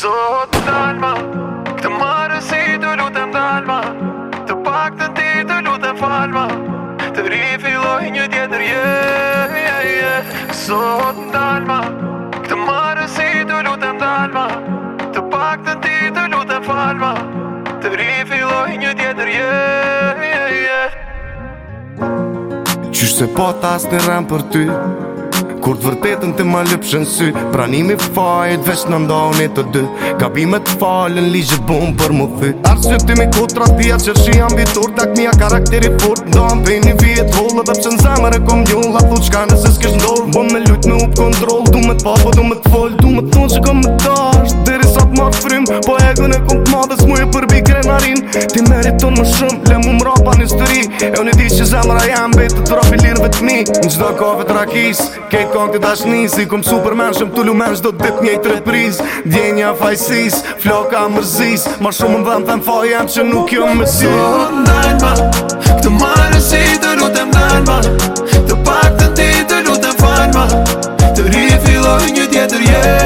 Sot dalma Këtë marë si të lutem dalma Të pak të ti të lutem falma Të rifiloj një tjetër je yeah, yeah, yeah. Sot dalma Këtë marë si të lutem dalma Të pak të ti të lutem falma Të rifiloj një tjetër je yeah, yeah, yeah. se po tas në rëmë për ty Kur të vërtetën të më lëpshën sy Pranimi fajt vesh në ndonit të dy Gabimet falen ligjë bum për më thy Arsë të mi kutra tia qërshi ambitur Tak mija karakteri fort Ndonë për një vijet vollë Dhe pëshën zemër e kom gjull La thu qka nëse s'kesh ndorë Bon me lujt me up kontrol Du me t'pa po du me t'fol Du me t'fol që kom më dash Dheri sa t'marë Po egon e kom t'ma dhe s'mu e pranarin Ti meriton më shumë, le mu mra pa një stëri E unë i di që zemra jam betë të drofi lirëve të mi Në gjdo kove të rakis, kej konti të ashtë nisi Kom super men shumë tullu men shdo dit një i të repriz Djenja fajsis, floka mërzis Ma shumë më dhem thëmë faj jam që nuk jo më si Do ndajnë ba, këtë marë si të rutem ndajnë ba Të pak të ti të rutem fajnë ba Të rifiloj një tjetër jetë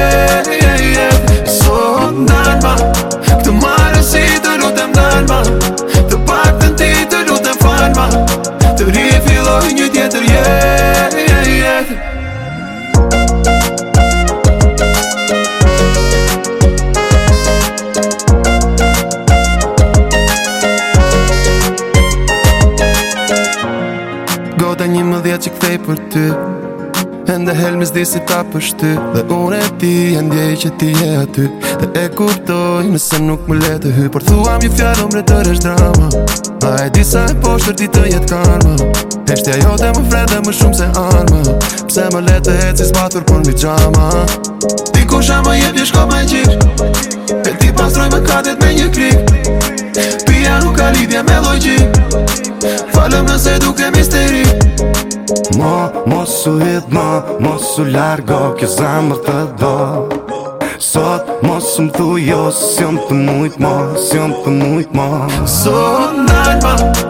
loda një mëdhja që kthej për ty Ende helmis di si ta pështy Dhe unë e ti e ndjej që ti e aty Dhe e kuptoj nëse nuk më le të hy Por thua mi fjallë o mretër është drama A e di e poshtër ti të jetë karma Eshtë ja jote më fred dhe më shumë se arma Pse më le të hecë i zbatur për mi gjama Ti ku shama je një shko me gjik E ti pasroj me kadet me një krik Pia nuk ka lidhja me lojgjik Falëm nëse duke me Mos u hidh ma, mos u largo kjo zemër të do Sot mos më thu jo, si jom të mujt ma, si të mujt Sot najt ma,